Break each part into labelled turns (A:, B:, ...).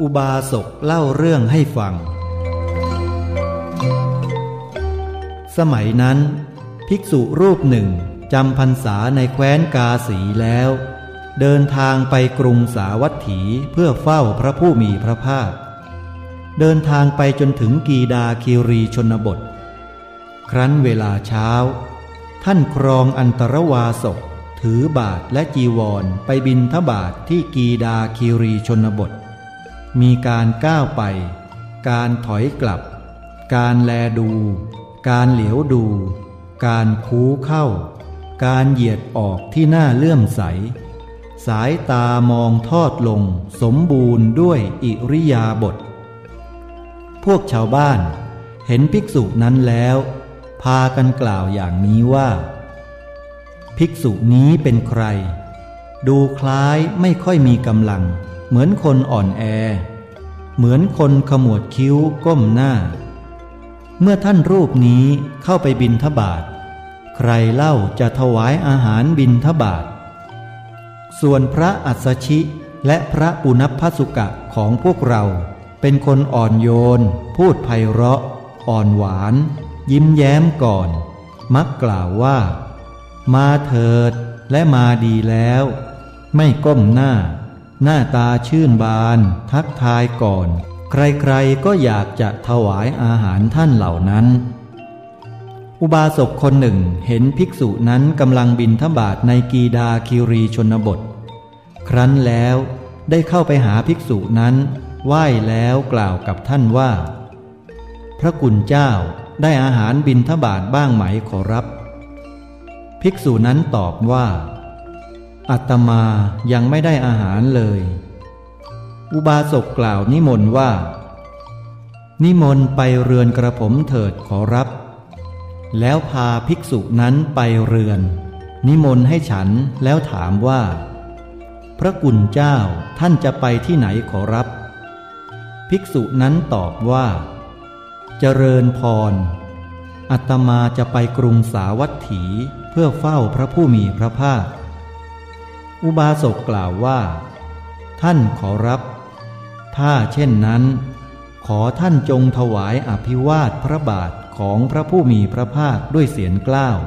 A: อุบาสกเล่าเรื่องให้ฟัง สมัยนั้น ภิกษุรูปหนึ่งจำพรรษาในแคว้นกาสีแล้ว เดินทางไปกรุงสาวัตถีเพื่อเฝ้าพระผู้มีพระภาค เดินทางไปจนถึงกีดาคิรีชนบท ครั้นเวลาเช้า ท่านครองอันตรวาสกถือบาทและจีวรไปบินทบาทที่กีดาคิรีชนบท มีการก้าวไป การถอยกลับ การแลดู การเหลียวดู การคูเข้า การเหยียดออกที่หน้าเลื่อมใส สายตามองทอดลงสมบูรณ์ด้วยอิริยาบถพวกชาวบ้านเห็นภิกษุนั้นแล้ว พากันกล่าวอย่างนี้ว่า ภิกษุนี้เป็นใคร ดูคล้ายไม่ค่อยมีกำลัง เหมือนคนอ่อนแอ เหมือนคนขมวดคิ้วก้มหน้า เมื่อท่านรูปนี้เข้าไปบินทบาท ใครเล่าจะถวายอาหารบินทบาท ส่วนพระอัสชิและพระปุณพสุกะของพวกเรา เป็นคนอ่อนโยน พูดไพเราะ อ่อนหวาน ยิ้มแย้มก่อน มักกล่าวว่า มาเถิดและมาดีแล้ว ไม่ก้มหน้า หน้าตาชื่นบาน ทักทายก่อน ใครๆก็อยากจะถวายอาหารท่านเหล่านั้น อุบาสกคนหนึ่งเห็นภิกษุนั้นกำลังบินทบาทในกีดาคิรีชนบท ครั้นแล้วได้เข้าไปหาภิกษุนั้นไหว้แล้วกล่าวกับท่านว่า พระกุณเจ้าได้อาหารบินทบาทบ้างไหมขอรับ ภิกษุนั้นตอบว่า อัตมายังไม่ได้อาหารเลย อุบาสกกล่าวนิมนต์ว่า นิมนต์ไปเรือนกระผมเถิดขอรับ แล้วพาภิกษุนั้นไปเรือน นิมนต์ให้ฉันแล้วถามว่า พระกุณเจ้าท่านจะไปที่ไหนขอรับ ภิกษุนั้นตอบว่าจเจริญพร อัตมาจะไปกรุงสาวัตถีเพื่อเฝ้าพระผู้มีพระภาค อุบาสกกล่าวว่า ท่านขอรับ ถ้าเช่นนั้น ขอท่านจงถวายอภิวาทพระบาทของพระผู้มีพระภาคด้วยเสียงกล้าว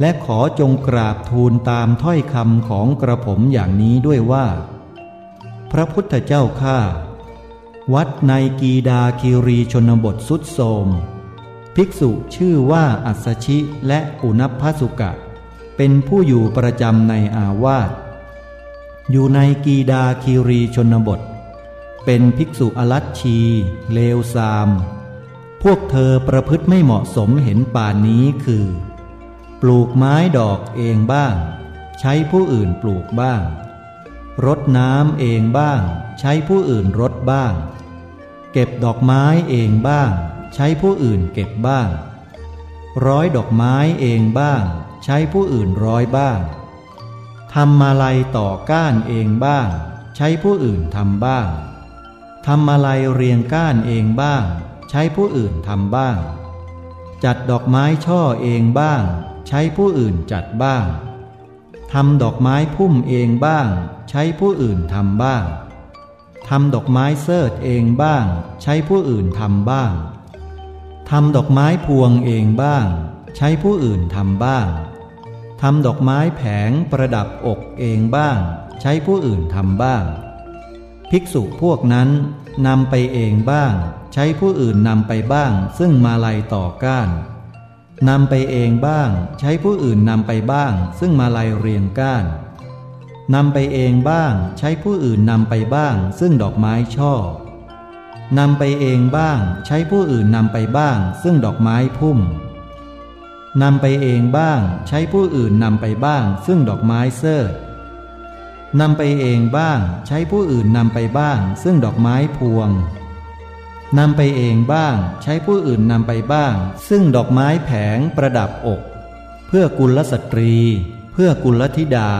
A: และขอจงกราบทูลตามถ้อยคำของกระผมอย่างนี้ด้วยว่า พระพุทธเจ้าข้าวัดในกีดาคิรีชนบทสุดโทมภิกษุชื่อว่าอัสชิและอุณพสุกะ เป็นผู้อยู่ประจำในอาวาส อยู่ในกีดาคีรีชนบท เป็นภิกษุอลัชชี เลวซาม พวกเธอประพฤติไม่เหมาะสมเห็นป่านนี้คือ ปลูกไม้ดอกเองบ้าง ใช้ผู้อื่นปลูกบ้าง รดน้ำเองบ้าง ใช้ผู้อื่นรดบ้าง เก็บดอกไม้เองบ้าง ใช้ผู้อื่นเก็บบ้าง ร้อยดอกไม้เองบ้าง ใช้ผู้อื่นร้อยบ้าง ทำมาลัยต่อก้านเองบ้าง ใช้ผู้อื่นทำบ้างทำมาลัยเรียงก้านเองบ้าง ใช้ผู้อื่นทำบ้าง จัดดอกไม้ช่อเองบ้าง ใช้ผู้อื่นจัดบ้างทำดอกไม้พุ่มเองบ้าง ใช้ผู้อื่นทำบ้างทำดอกไม้เสิร์ตเองบ้าง ใช้ผู้อื่นทำบ้างทำดอกไม้พวงเองบ้าง ใช้ผู้อื่นทำบ้าง ทำดอกไม้แผงประดับอกเองบ้าง ใช้ผู้อื่นทำบ้าง ภิกษุพวกนั้นนำไปเองบ้าง ใช้ผู้อื่นนำไปบ้าง ซึ่งมาลัยต่อก้านนำไปเองบ้าง ใช้ผู้อื่นนำไปบ้าง ซึ่งมาลัยเรียงก้านนำไปเองบ้าง ใช้ผู้อื่นนำไปบ้าง ซึ่งดอกไม้ช่อนำไปเองบ้าง ใช้ผู้อื่นนำไปบ้าง ซึ่งดอกไม้พุ่ม นำไปเองบ้าง ใช้ผู้อื่นนำไปบ้าง ซึ่งดอกไม้เซิร์นำไปเองบ้าง ใช้ผู้อื่นนำไปบ้าง ซึ่งดอกไม้พวงนำไปเองบ้าง ใช้ผู้อื่นนำไปบ้าง ซึ่งดอกไม้แผงประดับอก เพื่อกุลสตรี เพื่อกุลธิดา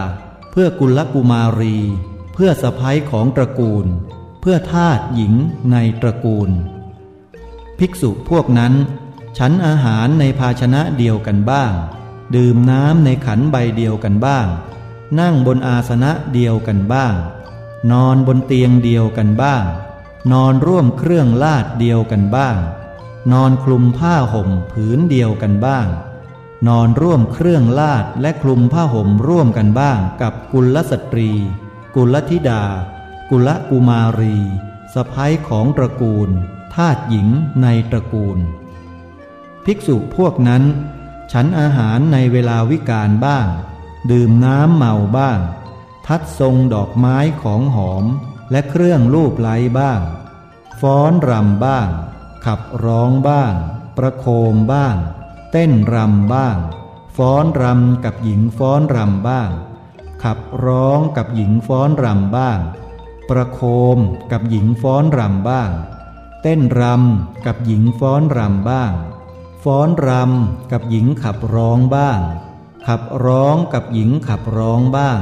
A: เพื่อกุลกุมารี เพื่อสะพ้ยของตระกูล เพื่อทาสหญิงในตระกูล ภิกษุพวกนั้น ฉันอาหารในภาชนะเดียวกันบ้าง ดื่มน้ำในขันใบเดียวกันบ้าง นั่งบนอาสนะเดียวกันบ้าง นอนบนเตียงเดียวกันบ้าง นอนร่วมเครื่องลาดเดียวกันบ้าง นอนคลุมผ้าห่มผืนเดียวกันบ้าง นอนร่วมเครื่องลาดและคลุมผ้าห่มร่วมกันบ้าง กับกุลสตรี กุลธิดา กุลกุมารีสะพ้ยของตระกูลทาตหญิงในตระกูล ภิกษุพวกนั้น ฉันอาหารในเวลาวิกาลบ้าง ดื่มน้ำเมาบ้าง ทัดทรงดอกไม้ของหอมและเครื่องรูปไล้บ้าง ฟ้อนรำบ้าง ขับร้องบ้าง ประโคมบ้าง เต้นรำบ้าง ฟ้อนรำกับหญิงฟ้อนรำบ้าง ขับร้องกับหญิงฟ้อนรำบ้าง ประโคมกับหญิงฟ้อนรำบ้าง เต้นรำกับหญิงฟ้อนรำบ้าง ฟ้อนรำกับหญิงขับร้องบ้าง ขับร้องกับหญิงขับร้องบ้าง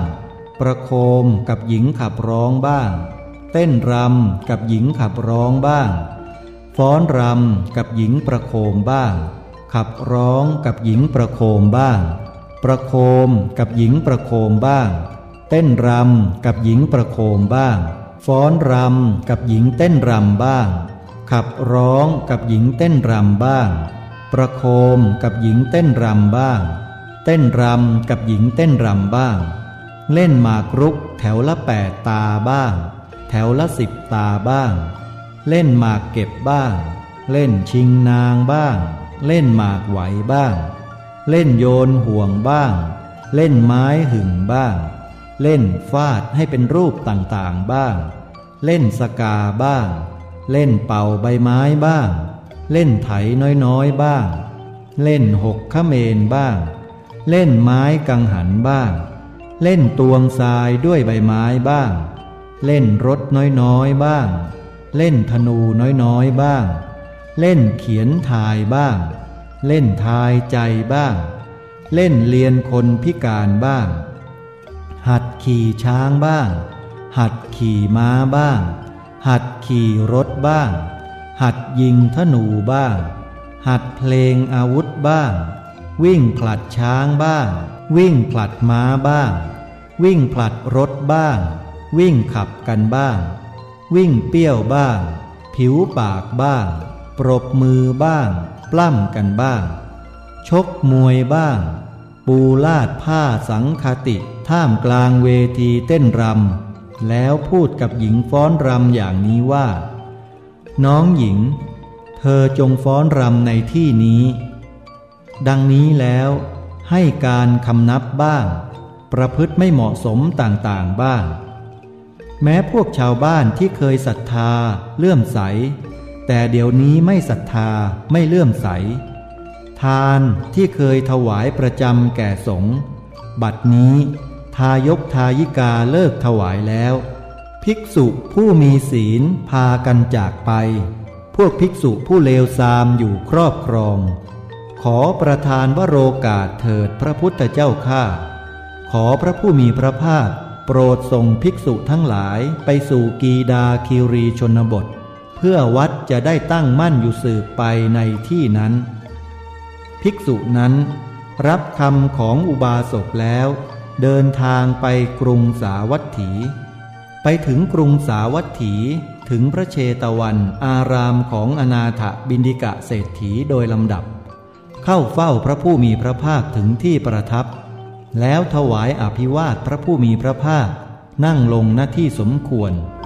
A: ประโคมกับหญิงขับร้องบ้าง เต้นรำกับหญิงขับร้องบ้าง ฟ้อนรำกับหญิงประโคมบ้าง ขับร้องกับหญิงประโคมบ้าง ประโคมกับหญิงประโคมบ้าง เต้นรำกับหญิงประโคมบ้าง ฟ้อนรำกับหญิงเต้นรำบ้าง ขับร้องกับหญิงเต้นรำบ้าง ประโคมกับหญิงเต้นรำบ้าง เต้นรำกับหญิงเต้นรำบ้าง เล่นหมากรุกแถวละแปดตาบ้าง แถวละสิบตาบ้าง เล่นหมากเก็บบ้าง เล่นชิงนางบ้าง เล่นหมากไหวบ้าง เล่นโยนห่วงบ้าง เล่นไม้หึงบ้าง เล่นฟาดให้เป็นรูปต่างๆบ้าง เล่นสกาบ้าง เล่นเป่าใบไม้บ้าง เล่นไถน้อยๆบ้าง เล่นหกขเมนบ้าง เล่นไม้กังหันบ้าง เล่นตวงทรายด้วยใบไม้บ้าง เล่นรถน้อยๆบ้าง เล่นธนูน้อยๆบ้าง เล่นเขียนทายบ้าง เล่นทายใจบ้าง เล่นเลียนคนพิการบ้าง หัดขี่ช้างบ้าง หัดขี่ม้าบ้าง หัดขี่รถบ้าง หัดยิงธนูบ้าง หัดเพลงอาวุธบ้าง วิ่งผลัดช้างบ้าง วิ่งผลัดม้าบ้าง วิ่งผลัดรถบ้าง วิ่งขับกันบ้าง วิ่งเปี้ยวบ้าง ผิวปากบ้าง ปรบมือบ้าง ปล้ำกันบ้าง ชกมวยบ้าง ปูลาดผ้าสังคติท่ามกลางเวทีเต้นรำแล้วพูดกับหญิงฟ้อนรำอย่างนี้ว่า น้องหญิง เธอจงฟ้อนรำในที่นี้ ดังนี้แล้วให้การคำนับบ้าง ประพฤติไม่เหมาะสมต่างๆบ้าง แม้พวกชาวบ้านที่เคยศรัทธาเลื่อมใส แต่เดี๋ยวนี้ไม่ศรัทธาไม่เลื่อมใส ทานที่เคยถวายประจำแก่สงฆ์บัดนี้ทายกทายิกาเลิกถวายแล้ว ภิกษุผู้มีศีลพากันจากไป พวกภิกษุผู้เลวทรามอยู่ครอบครอง ขอประทานวโรกาสเถิดพระพุทธเจ้าข้า ขอพระผู้มีพระภาค โปรดส่งภิกษุทั้งหลายไปสู่กีดาคิรีชนบท เพื่อวัดจะได้ตั้งมั่นอยู่สืบไปในที่นั้น ภิกษุนั้นรับคำของอุบาสกแล้ว เดินทางไปกรุงสาวัตถี ไปถึงกรุงสาวัตถีถึงพระเชตวัน อารามของอนาถบินดิกะเศรษฐีโดยลำดับ เข้าเฝ้าพระผู้มีพระภาคถึงที่ประทับ แล้วถวายอภิวาทพระผู้มีพระภาคนั่งลงหน้าที่สมควร